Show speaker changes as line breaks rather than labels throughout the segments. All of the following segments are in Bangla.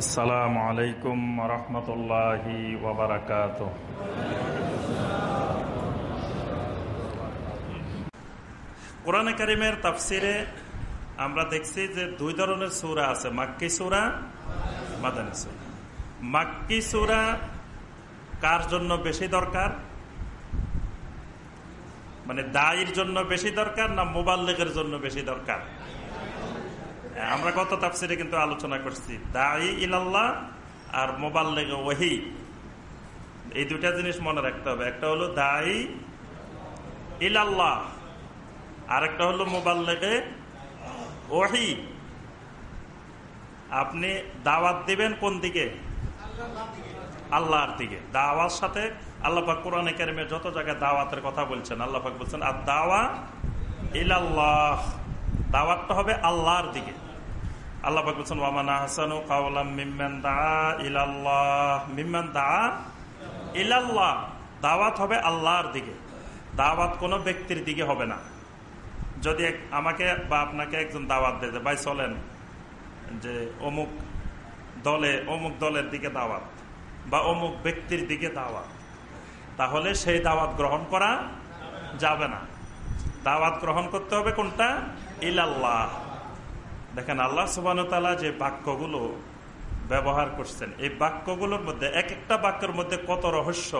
আসসালামু আলাইকুম রহমতুল্লাহি ওবরাকাত কোরআনে কারিমের তাফসিরে আমরা দেখছি যে দুই ধরনের সুরা আছে, মাক্কি সুরা, মাদানী সুরা। মাক্কি সুরা কার জন্য বেশি দরকার? মানে দায়ের জন্য বেশি দরকার না মোবাল্লিকের জন্য বেশি দরকার? আমরা গত তাফসিরে কিন্তু আলোচনা করছি। দায়ী ইলাল্লাহ আর মোবাল্লেগ ওহি এই দুটা জিনিস মনে রাখতে হবে। একটা হলো দায়ী ইলাল্লাহ আর একটা হলো মোবাল্লেগে ওহি আপনি দাওয়াত দিবেন কোন দিকে? আল্লাহর দিকে। দাওয়ার সাথে আল্লাহাক কোরআনে কারিমে যত জায়গায় দাওয়াতের কথা বলছেন আল্লাহাক বলছেন আর দাওয়া ইলাল্লাহ। দাওয়াতটা হবে আল্লাহর দিকে। আল্লাহ বলছেন ওয়ামানা হাসানু কাউলাম মিম্মান দা ইলাল্লাহ। মিম্মান ইলাল্লাহ। দাওয়াত হবে আল্লাহর দিকে। দাওয়াত কোনো ব্যক্তির দিকে হবে না। যদি আমাকে বা আপনাকে একজন দাওয়াত দেয় ভাই, চলেন, যে অমুক দলে অমুক দলের দিকে দাওয়াত বা অমুক ব্যক্তির দিকে দাওয়াত, তাহলে সেই দাওয়াত গ্রহণ করা যাবে না। দাওয়াত গ্রহণ করতে হবে কোনটা? ইলাল্লাহ। দেখেন আল্লাহ সুবানতালা যে বাক্যগুলো ব্যবহার করছেন, এই বাক্যগুলোর মধ্যে এক একটা বাক্যের মধ্যে কত রহস্য,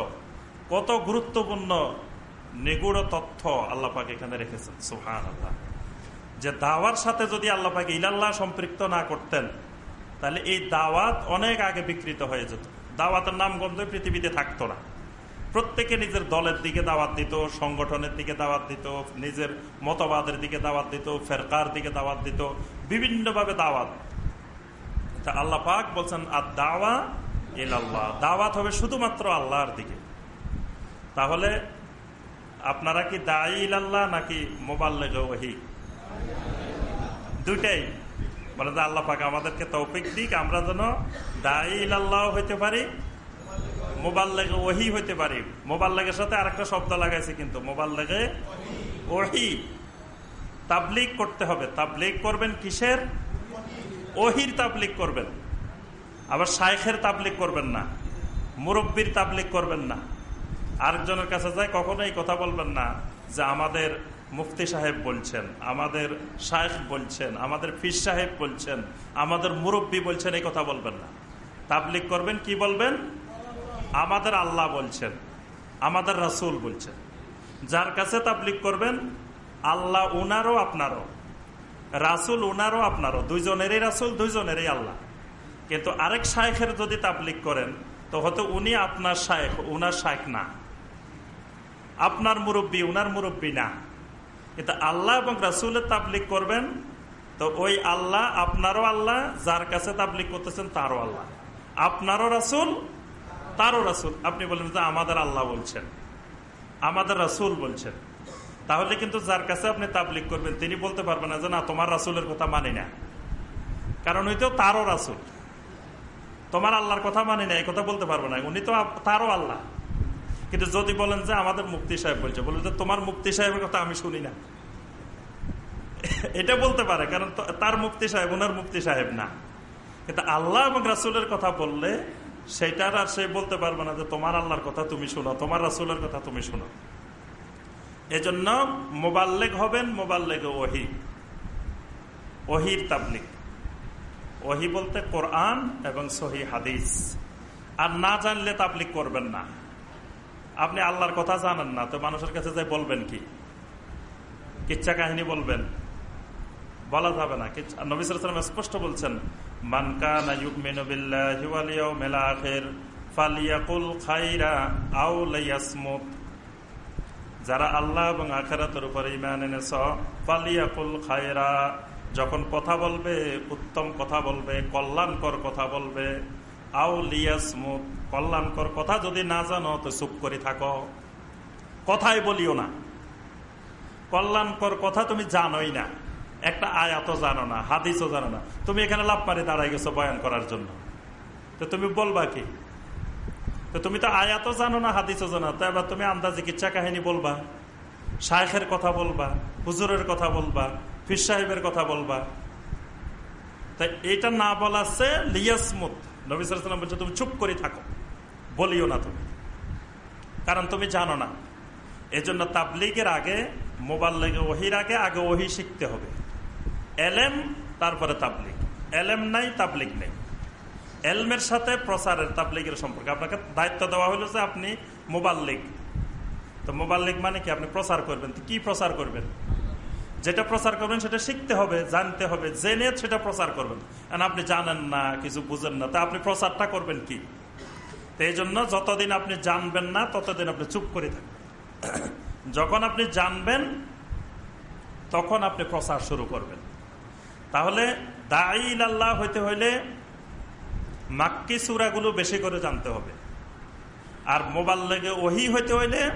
কত গুরুত্বপূর্ণ নিগুড় তথ্য আল্লাহ পাক এখানে রেখেছেন সুহান আল্লাহ যে দাওয়ার সাথে যদি আল্লাহ পাকে ইলাল্লাহ সম্পৃক্ত না করতেন, তাহলে এই দাওয়াত অনেক আগে বিকৃত হয়ে যেত। দাওয়াতের নাম গন্ধ পৃথিবীতে থাকতো না। প্রত্যেকে নিজের দলের দিকে দাওয়াত দিত, সংগঠনের দিকে দাওয়াত দিত, নিজের মতবাদের দিকে দাওয়াত দিত, ফেরকার দিকে দাওয়াত দিত, বিভিন্নভাবে দাওয়াত। তা আল্লাহ পাক বলছেন আর দাওয়া এল আল্লাহ দাওয়াত হবে শুধুমাত্র আল্লাহর দিকে। তাহলে আপনারা কি দায়ী ইলাল্লাহ নাকি মোবাইল লেগে ওহি দুইটাই। বলে আল্লাহ পাক আমাদেরকে তৌফিক দিক, আমরা যেন দায়ী ইলাল্লাহ হইতে পারি মোবাইল লেগে ওহি হইতে পারি। মোবাইল লেগের সাথে আরেকটা শব্দ লাগাইছে কিন্তু। মোবাইল লেগে ওহি। তাবলিক করতে হবে। তাবলিক করবেন কিসের? ওহির তাবলিক করবেন। আবার শাইখের তাবলিক করবেন না। মুরব্বীর তাবলিক করবেন না। আরেকজনের কাছে যায় কখনো এই কথা বলবেন না যে আমাদের মুফতি সাহেব বলছেন, আমাদের শায়েখ বলছেন, আমাদের ফির সাহেব বলছেন, আমাদের মুরব্বী বলছেন এই কথা বলবেন না। তাবলিক করবেন, কি বলবেন? আমাদের আল্লাহ বলছেন, আমাদের রাসুল বলছেন। যার কাছে তাবলিক করবেন, আল্লাহ উনারও আপনারও, রাসুল উনারও আপনারও, দুইজনেরই রাসুল, দুইজনেরই আল্লাহ। কিন্তু আরেক শায়েখের যদি তাবলিক করেন, তো হয়তো উনি আপনার শায়েখ, উনার শায়েখ না। আপনার মুরব্বী, উনার মুরব্বী না। কিন্তু আল্লাহ এবং রাসুলের তাবলিক করবেন, তো ওই আল্লাহ আপনারও আল্লাহ, যার কাছে তাবলিক করতেছেন তারও আল্লাহ। আপনারও রাসুল তারও রাসুল। আপনি বলেন যে আমাদের আল্লাহ বলছেন। আমাদের রাসুল বলছেন। তাহলে কিন্তু যার কাছে আপনি তাবলিক করবেন, তিনি বলতে পারবেন না যে, না, তোমার রাসুলের কথা মানি না। কারণ ওই তো তারও রাসুল। তোমার আল্লাহর কথা মানি না, এই কথা বলতে পারবে না। উনি তো তারও আল্লাহ। কিন্তু যদি বলেন যে, আমাদের মুক্তি সাহেব বলছে, বলেন যে, তোমার মুক্তি সাহেবের কথা আমি শুনি না। এটা বলতে পারে, কারণ তার মুক্তি সাহেব ওনার মুক্তি সাহেব না। কিন্তু আল্লাহ এবং রাসুলের কথা বললে সেটার আর সে বলতে পারবে না যে তোমার আল্লাহর কথা তুমি শোনো, তোমার রাসুলের কথা তুমি শোনো। এজন্য মোবাল্লেগ হবেন মোবাল্লেগে ওহি। ওহির তাবলিক ওহি বলতে কোরআন এবং সহি হাদিস। আর না জানলে তাবলিক করবেন না। আপনি আল্লাহর কথা জানেন না, তো মানুষের কাছে যাই বলবেন কি? কিচ্ছা কাহিনী বলবেন। বলা যাবে না। নবী সালাম স্পষ্ট বলছেন ফালিয়াকুল খাইরা আও যারা আল্লাহ এবং আখেরাতের উপর ইমান এনেছ, ফালিয়াকুল খায়রা যখন কথা বলবে, উত্তম কথা বলবে, কল্যাণকর কথা বলবে, আও লিয়াসমুত কল্যাণকর কথা যদি না জানো, তো চুপ করে থাকো। কথাই বলিও না। কল্যাণকর কথা তুমি জানোই না। একটা আয়াত জানো না, হাদিসও জানো না। তুমি এখানে লাভ পারে দাঁড়াই গেছো বয়ান করার জন্য। তো তুমি বলবা কি? তো তুমি তো আয়াতও জানো না, হাদিসও জানো তো এবার তুমি আন্দাজে কিচ্ছা কাহিনী বলবা? শায়েখের কথা বলবা, হুজুরের কথা বলবা ফির সাহেবের কথা বলবা? তাই এটা না বলা সে লিয়াসমুত। নবী সালাম বলছে, তুমি চুপ করে থাকো, বলিও না তুমি। কারণ তুমি জানো না। এজন্য তাবলিগের আগে মোবাইল ওহির আগে আগে ওহি শিখতে হবে। এলেম তারপরে তাবলিগ। এলেম নাই, তাবলিগ নেই। এলমের সাথে প্রচারের তাবলিগের সম্পর্ক। আপনাকে দায়িত্ব দেওয়া হলো যে আপনি মোবাইল লিগ। তো মোবাইল লিগ মানে কি? আপনি প্রচার করবেন। কি প্রচার করবেন? যেটা প্রচার করবেন, সেটা শিখতে হবে, জানতে হবে, জেনে সেটা প্রচার করবেন। কারণ আপনি জানেন না, কিছু বুঝেন না। তা আপনি প্রচারটা করবেন কি? তো এই জন্য যতদিন আপনি জানবেন না, ততদিন আপনি চুপ করে থাকবেন। যখন আপনি জানবেন, তখন আপনি প্রচার শুরু করবেন। তাহলে দাইল আল্লাহ হইতে হইলে মাক্কি সুরাগুলো বেশি করে জানতে হবে। আর মোবাইল লেগে ওহি হইতে হইলে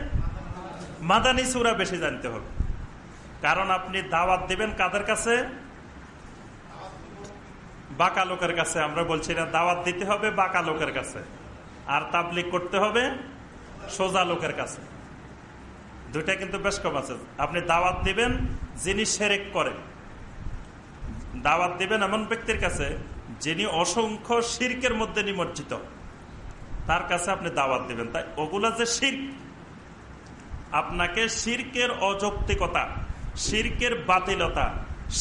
মাদানি সুরা বেশি জানতে হবে। কারণ আপনি দাওয়াত দিবেন কাদের কাছে? বাঁকা লোকের কাছে। আমরা বলছি না, দাওয়াত দিতে হবে বাঁকা লোকের কাছে। আর তাবলিক করতে হবে সোজা লোকের কাছে। দুইটা কিন্তু বেশ কম আছে। আপনি দাওয়াত দিবেন, যিনি সেরেক করেন। দাওয়াত দেবেন এমন ব্যক্তির কাছে যিনি অসংখ্য শির্কের মধ্যে নিমজ্জিত। তার কাছে আপনি দাওয়াত দেবেন। তাই ওগুলা যে শির্ক আপনাকে শির্কের অযৌক্তিকতা, শির্কের বাতিলতা,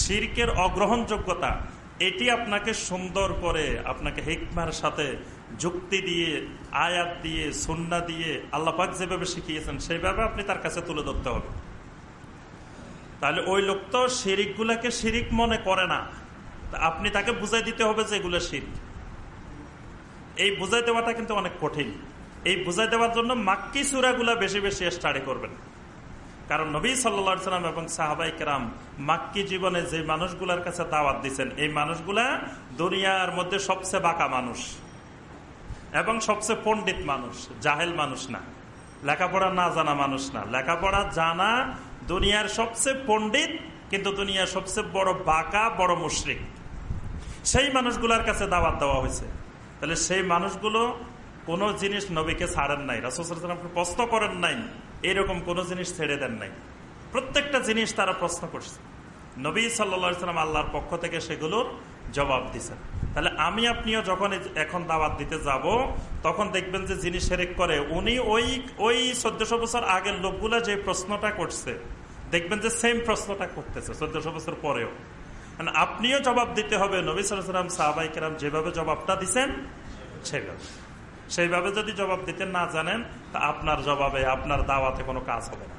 শির্কের অগ্রহণযোগ্যতা, এটি আপনাকে সুন্দর করে, আপনাকে হিকমার সাথে যুক্তি দিয়ে, আয়াত দিয়ে, সন্না দিয়ে আল্লাপাক যেভাবে শিখিয়েছেন, সেইভাবে আপনি তার কাছে তুলে ধরতে হবে। তাহলে ওই লোক তো শিরিক গুলাকে শিরিক মনে করে না। আপনি তাকে বুঝাই দিতে হবে যে এগুলো শিরিক। এই বুঝাই দেওয়াটা কিন্তু অনেক কঠিন। এই বুঝাই দেওয়ার জন্য মাক্কি সুরাগুলা বেশি বেশি স্টাডি করবেন। কারণ নবী সাল্লা সাল্লাম এবং সাহাবাই কেরাম মাক্কি জীবনে যে মানুষগুলার কাছে দাওয়াত দিচ্ছেন এই মানুষগুলা দুনিয়ার মধ্যে সবচেয়ে বাঁকা মানুষ এবং সবচেয়ে পণ্ডিত মানুষ, জাহেল মানুষ না। লেখাপড়া না জানা মানুষ না। লেখাপড়া জানা দুনিয়ার সবচেয়ে পণ্ডিত, কিন্তু দুনিয়ার সবচেয়ে বড় বাঁকা, বড় মুশ্রিক। সেই মানুষগুলোর কাছে দাওয়াত দেওয়া হয়েছে। তাহলে সেই মানুষগুলো কোন জিনিস নবীকে ছাড়েন নাই রাসুসাল্লাম প্রশ্ন করেন নাই, এরকম কোন জিনিস ছেড়ে দেন নাই। প্রত্যেকটা জিনিস তারা প্রশ্ন করছে। নবী সাল্লা সাল্লাম আল্লাহর পক্ষ থেকে সেগুলোর জবাব দিচ্ছেন তাহলে আমি আপনিও যখন এখন দাওয়াত দিতে যাব, তখন দেখবেন যে যিনি সেরেক করে, উনি ওই ওই চোদ্দশো বছর আগের লোকগুলা যে প্রশ্নটা করছে, দেখবেন যে সেম প্রশ্নটা করতেছে চোদ্দশো বছর পরেও। মানে আপনিও জবাব দিতে হবে, নবী সালাম সাহাবাই কেরাম যেভাবে জবাবটা দিচ্ছেন সেভাবে। সেইভাবে যদি জবাব দিতে না জানেন, তা আপনার জবাবে, আপনার দাওয়াতে কোনো কাজ হবে না।